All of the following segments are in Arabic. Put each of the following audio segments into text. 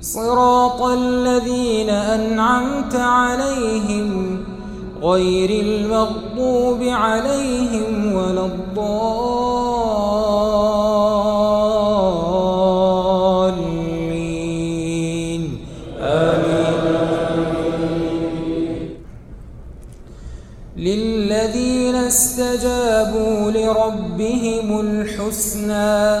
صراط الذين أنعمت عليهم غير المغضوب عليهم ولا الضالين. آمين. للذين استجابوا لربهم الحسنى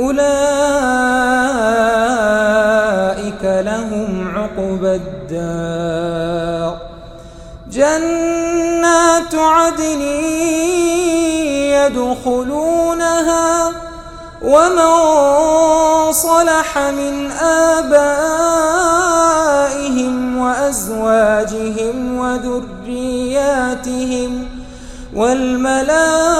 أولئك لهم عقبى الدار جنات عدن يدخلونها ومن صلح من آبائهم وأزواجهم وذرياتهم والملائكة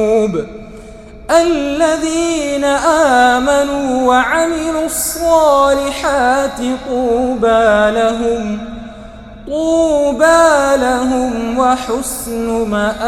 الذين آمنوا وعملوا الصالحات طوبى لهم طوبى لهم وحسن مآب.